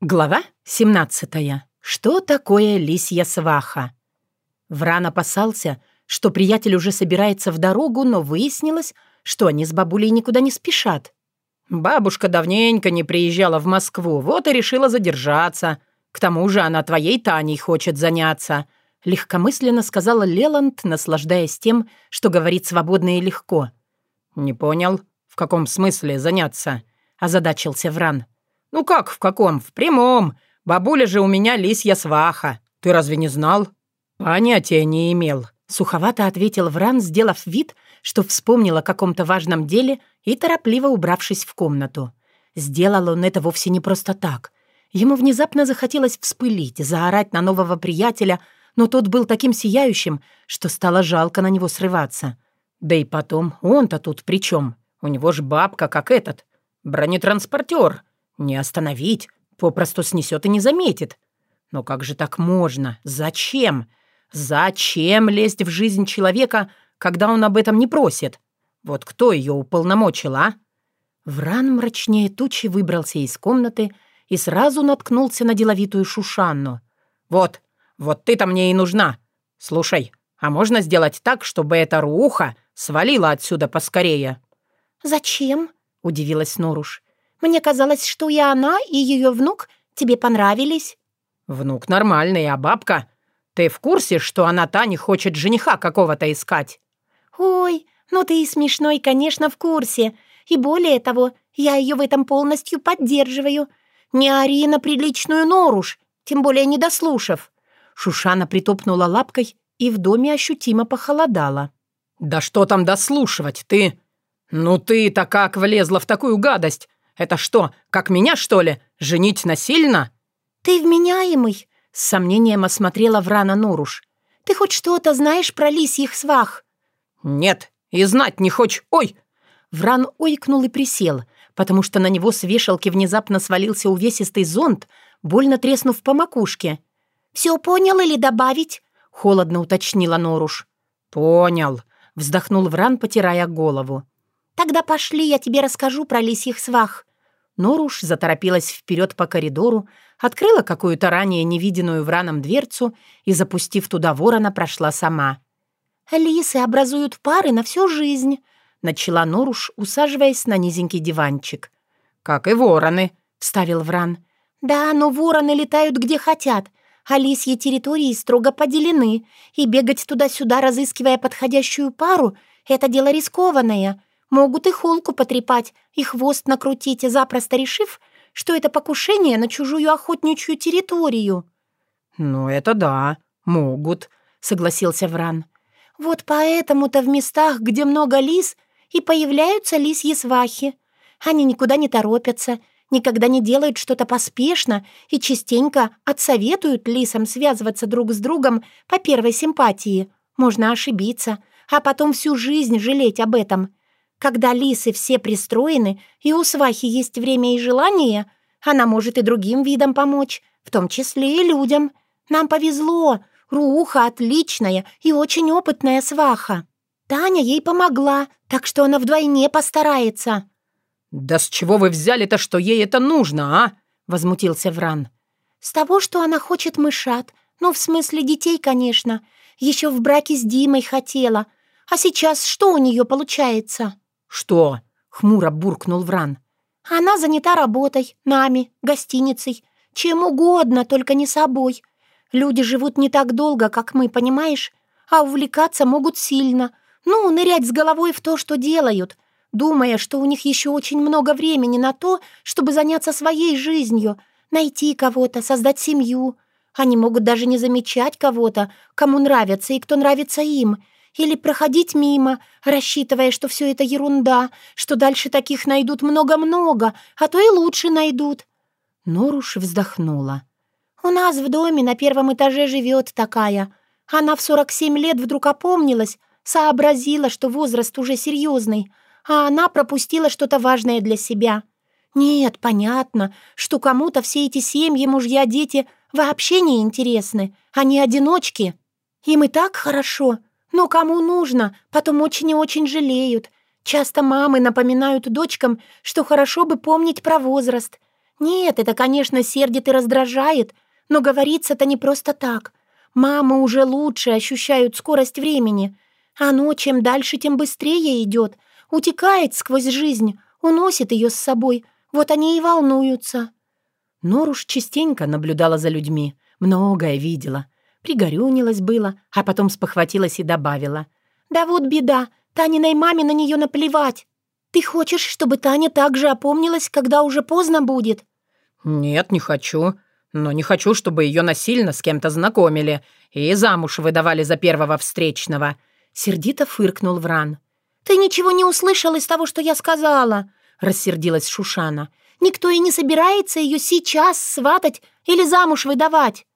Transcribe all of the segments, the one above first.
Глава 17. Что такое лисья сваха? Вран опасался, что приятель уже собирается в дорогу, но выяснилось, что они с бабулей никуда не спешат. «Бабушка давненько не приезжала в Москву, вот и решила задержаться. К тому же она твоей Таней хочет заняться», — легкомысленно сказала Леланд, наслаждаясь тем, что говорит свободно и легко. «Не понял, в каком смысле заняться?» — озадачился Вран. «Ну как в каком? В прямом. Бабуля же у меня лисья сваха. Ты разве не знал?» «Понятия не имел», — суховато ответил Вран, сделав вид, что вспомнил о каком-то важном деле и торопливо убравшись в комнату. Сделал он это вовсе не просто так. Ему внезапно захотелось вспылить, заорать на нового приятеля, но тот был таким сияющим, что стало жалко на него срываться. Да и потом, он-то тут при чем? У него ж бабка, как этот, бронетранспортер. Не остановить, попросту снесет и не заметит. Но как же так можно? Зачем? Зачем лезть в жизнь человека, когда он об этом не просит? Вот кто ее уполномочил, а? Вран мрачнее тучи выбрался из комнаты и сразу наткнулся на деловитую Шушанну. «Вот, вот ты-то мне и нужна. Слушай, а можно сделать так, чтобы эта руха свалила отсюда поскорее?» «Зачем?» — удивилась Норуш. Мне казалось, что и она, и ее внук тебе понравились». «Внук нормальный, а бабка? Ты в курсе, что она Тане хочет жениха какого-то искать?» «Ой, ну ты и смешной, конечно, в курсе. И более того, я ее в этом полностью поддерживаю. Не ори на приличную норуш, тем более не дослушав». Шушана притопнула лапкой, и в доме ощутимо похолодало. «Да что там дослушивать, ты? Ну ты-то как влезла в такую гадость? Это что, как меня, что ли? Женить насильно?» «Ты вменяемый», — с сомнением осмотрела Врана Норуш. «Ты хоть что-то знаешь про лисьих свах?» «Нет, и знать не хочешь. Ой!» Вран ойкнул и присел, потому что на него с вешалки внезапно свалился увесистый зонт, больно треснув по макушке. «Все понял или добавить?» — холодно уточнила Норуш. «Понял», — вздохнул Вран, потирая голову. «Тогда пошли, я тебе расскажу про лисьих свах». Норуш заторопилась вперед по коридору, открыла какую-то ранее невиденную враном дверцу и, запустив туда ворона, прошла сама. «Лисы образуют пары на всю жизнь», — начала Норуш, усаживаясь на низенький диванчик. «Как и вороны», — вставил Вран. «Да, но вороны летают где хотят, а лисьи территории строго поделены, и бегать туда-сюда, разыскивая подходящую пару, — это дело рискованное. Могут и холку потрепать, и хвост накрутить, запросто решив, что это покушение на чужую охотничью территорию». «Ну, это да, могут», — согласился Вран. «Вот поэтому-то в местах, где много лис, и появляются лисьи свахи. Они никуда не торопятся, никогда не делают что-то поспешно и частенько отсоветуют лисам связываться друг с другом по первой симпатии. Можно ошибиться, а потом всю жизнь жалеть об этом. Когда лисы все пристроены, и у свахи есть время и желание, она может и другим видам помочь, в том числе и людям. Нам повезло, Руха отличная и очень опытная сваха. Таня ей помогла, так что она вдвойне постарается». «Да с чего вы взяли-то, что ей это нужно, а?» — возмутился Вран. «С того, что она хочет мышат. Ну, в смысле детей, конечно. Еще в браке с Димой хотела. А сейчас что у нее получается?» «Что?» — хмуро буркнул Вран. «Она занята работой, нами, гостиницей, чем угодно, только не собой. Люди живут не так долго, как мы, понимаешь? А увлекаться могут сильно. Ну, нырять с головой в то, что делают, думая, что у них еще очень много времени на то, чтобы заняться своей жизнью, найти кого-то, создать семью. Они могут даже не замечать кого-то, кому нравится и кто нравится им, или проходить мимо, рассчитывая, что все это ерунда, что дальше таких найдут много-много, а то и лучше найдут. Норуш вздохнула. «У нас в доме на первом этаже живет такая. Она в 47 лет вдруг опомнилась, сообразила, что возраст уже серьезный, а она пропустила что-то важное для себя. Нет, понятно, что кому-то все эти семьи, мужья, дети вообще не интересны. Они одиночки. Им и так хорошо, но кому нужно, потом очень и очень жалеют. Часто мамы напоминают дочкам, что хорошо бы помнить про возраст. «Нет, это, конечно, сердит и раздражает, но говорится-то не просто так. Мамы уже лучше ощущают скорость времени. Оно чем дальше, тем быстрее идет, утекает сквозь жизнь, уносит ее с собой. Вот они и волнуются». Норуш частенько наблюдала за людьми, многое видела. Пригорюнилась было, а потом спохватилась и добавила. «Да вот беда, Таниной маме на нее наплевать. Ты хочешь, чтобы Таня также опомнилась, когда уже поздно будет?» «Нет, не хочу. Но не хочу, чтобы ее насильно с кем-то знакомили и замуж выдавали за первого встречного». Сердито фыркнул Вран. «Ты ничего не услышал из того, что я сказала?» Рассердилась Шушана. «Никто и не собирается ее сейчас сватать или замуж выдавать».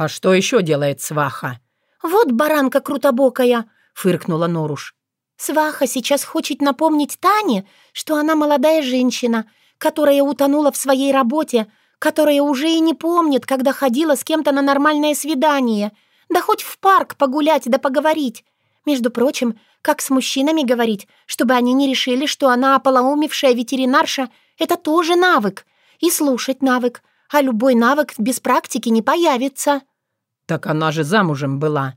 «А что еще делает сваха?» «Вот баранка крутобокая», — фыркнула Норуш. «Сваха сейчас хочет напомнить Тане, что она молодая женщина, которая утонула в своей работе, которая уже и не помнит, когда ходила с кем-то на нормальное свидание, да хоть в парк погулять да поговорить. Между прочим, как с мужчинами говорить, чтобы они не решили, что она ополоумевшая ветеринарша — это тоже навык. И слушать навык, а любой навык без практики не появится». «Так она же замужем была».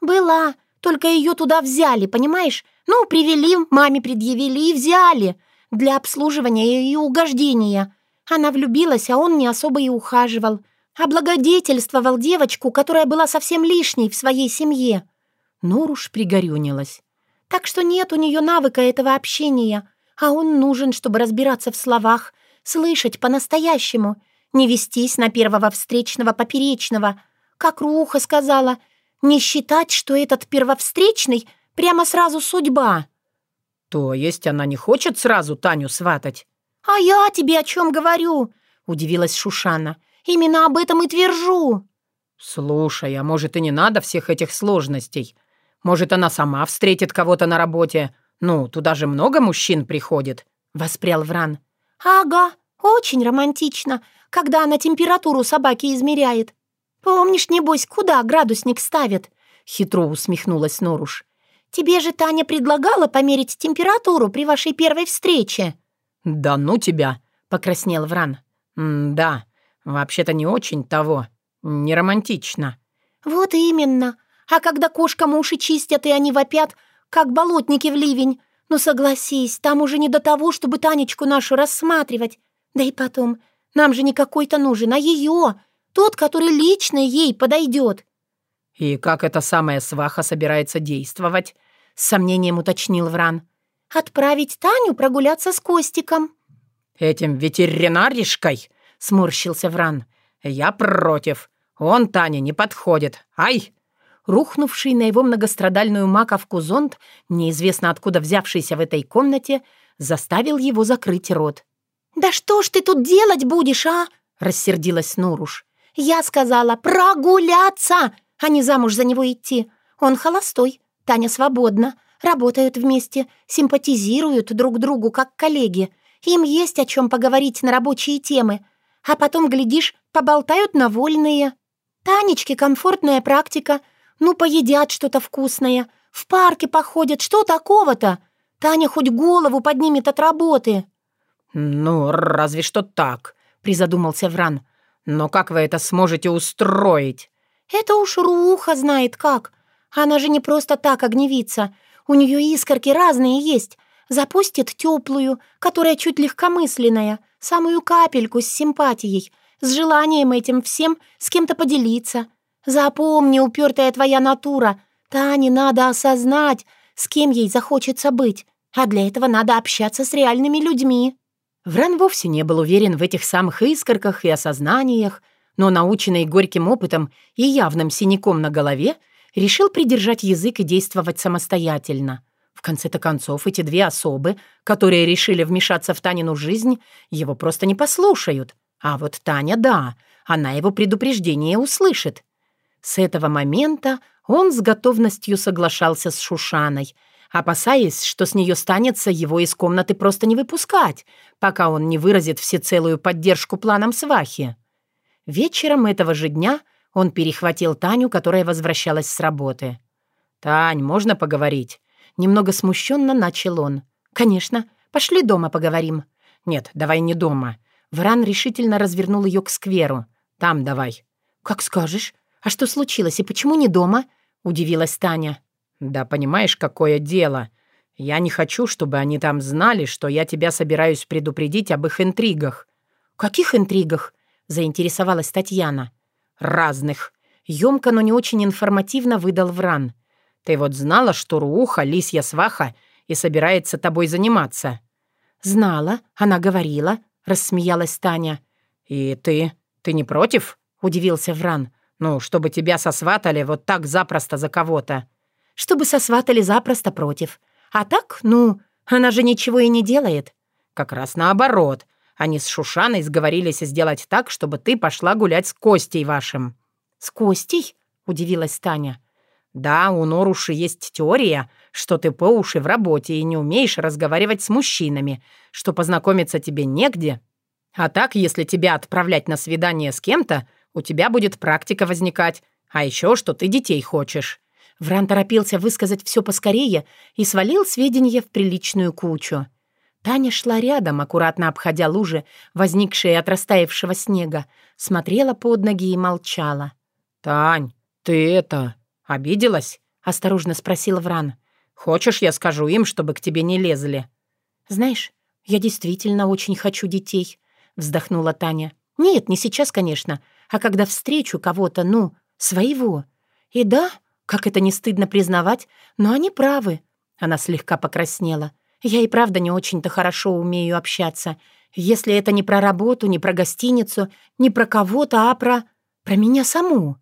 «Была, только ее туда взяли, понимаешь? Ну, привели, маме предъявили и взяли для обслуживания и угождения. Она влюбилась, а он не особо и ухаживал. Облагодетельствовал девочку, которая была совсем лишней в своей семье. Норуш пригорюнилась. Так что нет у нее навыка этого общения, а он нужен, чтобы разбираться в словах, слышать по-настоящему, не вестись на первого встречного поперечного. Как Руха сказала, не считать, что этот первовстречный прямо сразу судьба. «То есть она не хочет сразу Таню сватать?» «А я тебе о чем говорю?» — удивилась Шушана. «Именно об этом и твержу». «Слушай, а может и не надо всех этих сложностей? Может, она сама встретит кого-то на работе? Ну, туда же много мужчин приходит», — воспрял Вран. «Ага, очень романтично, когда она температуру собаки измеряет. Помнишь, небось, куда градусник ставит?» — хитро усмехнулась Норуш. «Тебе же Таня предлагала померить температуру при вашей первой встрече». «Да ну тебя!» — покраснел Вран. «Да, вообще-то не очень того. Не романтично». «Вот именно. А когда кошкам уши чистят, и они вопят, как болотники в ливень, ну согласись, там уже не до того, чтобы Танечку нашу рассматривать. Да и потом, нам же не какой-то нужен, а ее, тот, который лично ей подойдет. «И как эта самая сваха собирается действовать?» — с сомнением уточнил Вран. «Отправить Таню прогуляться с Костиком». «Этим ветеринаришкой?» — сморщился Вран. «Я против. Он Тане не подходит. Ай!» Рухнувший на его многострадальную маковку зонт, неизвестно откуда взявшийся в этой комнате, заставил его закрыть рот. «Да что ж ты тут делать будешь, а?» — рассердилась Нуруш. «Я сказала прогуляться, а не замуж за него идти. Он холостой, Таня свободна, работают вместе, симпатизируют друг другу как коллеги. Им есть о чем поговорить на рабочие темы. А потом, глядишь, поболтают на вольные. Танечке комфортная практика. Ну, поедят что-то вкусное. В парке походят. Что такого-то? Таня хоть голову поднимет от работы». «Ну, разве что так», — призадумался Вран. «Но как вы это сможете устроить?» «Это уж Руха знает как. Она же не просто так огневится. У нее искорки разные есть. Запустит теплую, которая чуть легкомысленная, самую капельку с симпатией, с желанием этим всем с кем-то поделиться. Запомни, упертая твоя натура, Тане надо осознать, с кем ей захочется быть, а для этого надо общаться с реальными людьми». Вран вовсе не был уверен в этих самых искорках и осознаниях, но, наученный горьким опытом и явным синяком на голове, решил придержать язык и действовать самостоятельно. В конце-то концов, эти две особы, которые решили вмешаться в Танину жизнь, его просто не послушают. А вот Таня, да, она его предупреждение услышит. С этого момента он с готовностью соглашался с Шушаной — опасаясь, что с нее станется его из комнаты просто не выпускать, пока он не выразит всецелую поддержку планам свахи. Вечером этого же дня он перехватил Таню, которая возвращалась с работы. «Тань, можно поговорить?» Немного смущенно начал он. «Конечно. Пошли дома поговорим». «Нет, давай не дома. Вран решительно развернул ее к скверу. «Там давай». «Как скажешь. А что случилось и почему не дома?» — удивилась Таня. «Да понимаешь, какое дело. Я не хочу, чтобы они там знали, что я тебя собираюсь предупредить об их интригах». «Каких интригах?» — заинтересовалась Татьяна. «Разных». Ёмко, но не очень информативно выдал Вран. «Ты вот знала, что Руха — лисья сваха и собирается тобой заниматься?» «Знала, она говорила», — рассмеялась Таня. «И ты? Ты не против?» — удивился Вран. «Ну, чтобы тебя сосватали вот так запросто за кого-то». «Чтобы сосватали запросто против. А так, ну, она же ничего и не делает». «Как раз наоборот. Они с Шушаной сговорились сделать так, чтобы ты пошла гулять с Костей вашим». «С Костей?» — удивилась Таня. «Да, у Норуши есть теория, что ты по уши в работе и не умеешь разговаривать с мужчинами, что познакомиться тебе негде. А так, если тебя отправлять на свидание с кем-то, у тебя будет практика возникать, а еще что ты детей хочешь». Вран торопился высказать все поскорее и свалил сведения в приличную кучу. Таня шла рядом, аккуратно обходя лужи, возникшие от растаявшего снега, смотрела под ноги и молчала. «Тань, ты это...» «Обиделась?» — осторожно спросил Вран. «Хочешь, я скажу им, чтобы к тебе не лезли?» «Знаешь, я действительно очень хочу детей», — вздохнула Таня. «Нет, не сейчас, конечно, а когда встречу кого-то, ну, своего. И да, как это не стыдно признавать, но они правы». Она слегка покраснела. «Я и правда не очень-то хорошо умею общаться. Если это не про работу, не про гостиницу, не про кого-то, а про... про меня саму».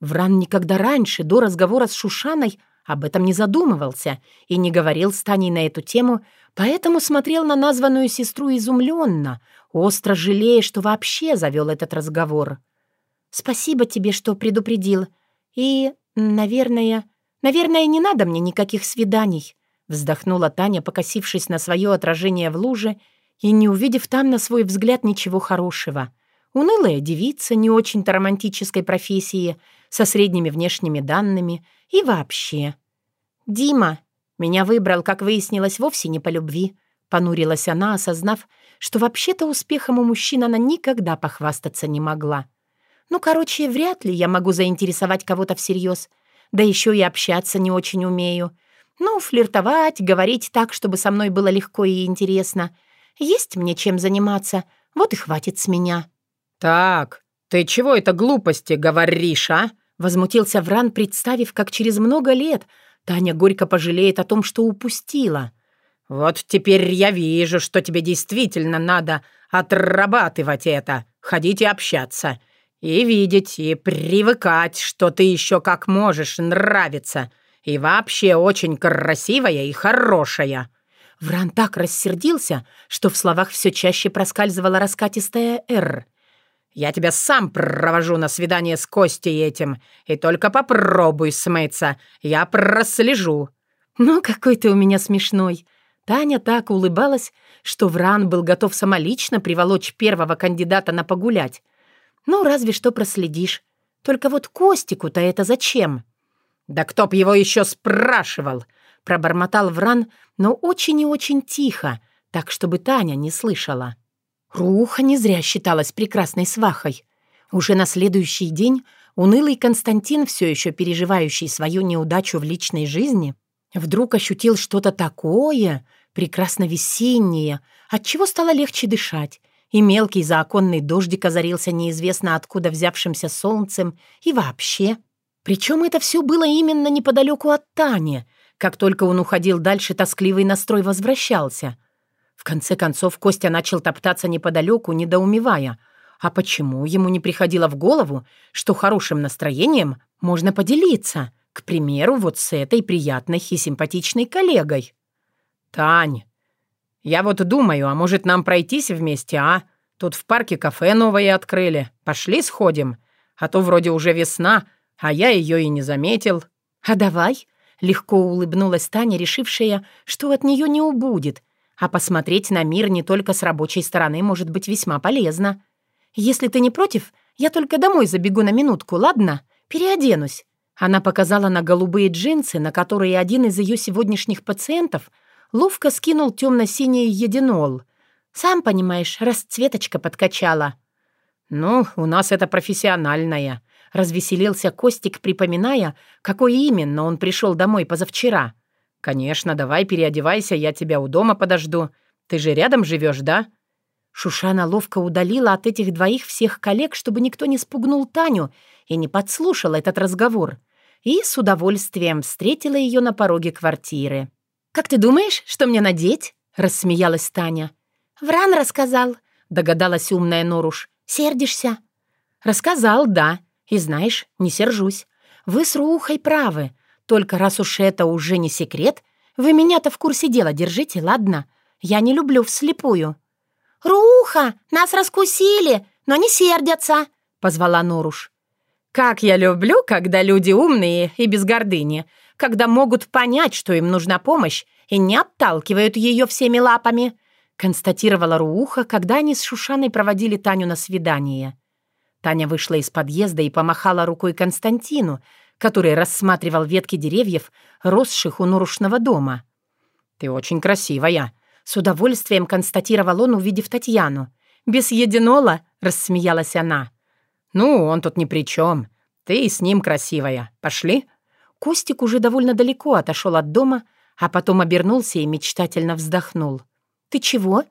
Вран никогда раньше, до разговора с Шушаной, об этом не задумывался и не говорил с Таней на эту тему, поэтому смотрел на названную сестру изумленно, остро жалея, что вообще завел этот разговор. «Спасибо тебе, что предупредил. И, наверное, наверное, не надо мне никаких свиданий», вздохнула Таня, покосившись на свое отражение в луже и не увидев там на свой взгляд ничего хорошего. Унылая девица не очень-то романтической профессии — со средними внешними данными и вообще. «Дима меня выбрал, как выяснилось, вовсе не по любви», — понурилась она, осознав, что вообще-то успехом у мужчин она никогда похвастаться не могла. «Ну, короче, вряд ли я могу заинтересовать кого-то всерьез, да еще и общаться не очень умею. Ну, флиртовать, говорить так, чтобы со мной было легко и интересно. Есть мне чем заниматься, вот и хватит с меня». «Так, ты чего это глупости говоришь, а?» Возмутился Вран, представив, как через много лет Таня горько пожалеет о том, что упустила. «Вот теперь я вижу, что тебе действительно надо отрабатывать это, ходить и общаться, и видеть, и привыкать, что ты еще как можешь нравиться, и вообще очень красивая и хорошая». Вран так рассердился, что в словах все чаще проскальзывала раскатистая «Р». Я тебя сам провожу на свидание с Костей этим, и только попробуй смыться, я прослежу». «Ну, какой ты у меня смешной». Таня так улыбалась, что Вран был готов самолично приволочь первого кандидата на погулять. «Ну, разве что проследишь. Только вот Костику-то это зачем?» «Да кто б его еще спрашивал?» Пробормотал Вран, но очень и очень тихо, так, чтобы Таня не слышала. Руха не зря считалась прекрасной свахой. Уже на следующий день унылый Константин, все еще переживающий свою неудачу в личной жизни, вдруг ощутил что-то такое, прекрасно весеннее, от чего стало легче дышать, и мелкий заоконный дождик озарился неизвестно откуда взявшимся солнцем, и вообще. Причем это все было именно неподалеку от Тани. Как только он уходил дальше, тоскливый настрой возвращался — в конце концов, Костя начал топтаться неподалеку, недоумевая. А почему ему не приходило в голову, что хорошим настроением можно поделиться, к примеру, вот с этой приятной и симпатичной коллегой? «Тань, я вот думаю, а может нам пройтись вместе, а? Тут в парке кафе новое открыли. Пошли сходим? А то вроде уже весна, а я ее и не заметил». «А давай?» — легко улыбнулась Таня, решившая, что от нее не убудет, а посмотреть на мир не только с рабочей стороны может быть весьма полезно. Если ты не против, я только домой забегу на минутку, ладно? Переоденусь». Она показала на голубые джинсы, на которые один из ее сегодняшних пациентов ловко скинул темно-синий единол. Сам понимаешь, расцветочка подкачала». «Ну, у нас это профессиональная», — развеселился Костик, припоминая, какой именно он пришел домой позавчера. «Конечно, давай переодевайся, я тебя у дома подожду. Ты же рядом живешь, да?» Шушана ловко удалила от этих двоих всех коллег, чтобы никто не спугнул Таню и не подслушал этот разговор, и с удовольствием встретила ее на пороге квартиры. «Как ты думаешь, что мне надеть?» — рассмеялась Таня. «Вран рассказал», — догадалась умная Норуш. «Сердишься?» «Рассказал, да. И знаешь, не сержусь. Вы с Рухой правы. Только раз уж это уже не секрет, вы меня-то в курсе дела держите, ладно? Я не люблю вслепую». «Руха, нас раскусили, но не сердятся», — позвала Норуш. «Как я люблю, когда люди умные и без гордыни, когда могут понять, что им нужна помощь, и не отталкивают ее всеми лапами», констатировала Рууха, когда они с Шушаной проводили Таню на свидание. Таня вышла из подъезда и помахала рукой Константину, который рассматривал ветки деревьев, росших у Нурушного дома. «Ты очень красивая», — с удовольствием констатировал он, увидев Татьяну. «Без единола?» — рассмеялась она. «Ну, он тут ни при чем. Ты с ним красивая. Пошли?» Костик уже довольно далеко отошел от дома, а потом обернулся и мечтательно вздохнул. «Ты чего?»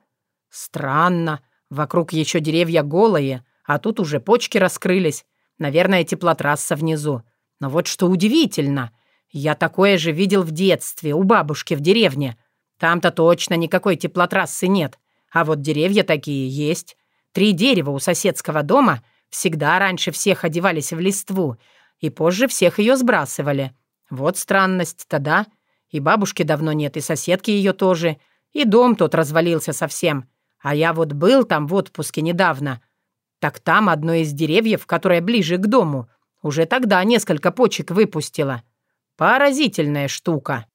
«Странно. Вокруг еще деревья голые, а тут уже почки раскрылись. Наверное, теплотрасса внизу. Но вот что удивительно. Я такое же видел в детстве, у бабушки в деревне. Там-то точно никакой теплотрассы нет. А вот деревья такие есть. Три дерева у соседского дома всегда раньше всех одевались в листву, и позже всех ее сбрасывали. Вот странность-то, да? И бабушки давно нет, и соседки ее тоже, и дом тот развалился совсем. А я вот был там в отпуске недавно. Так там одно из деревьев, которое ближе к дому, уже тогда несколько почек выпустило. Поразительная штука.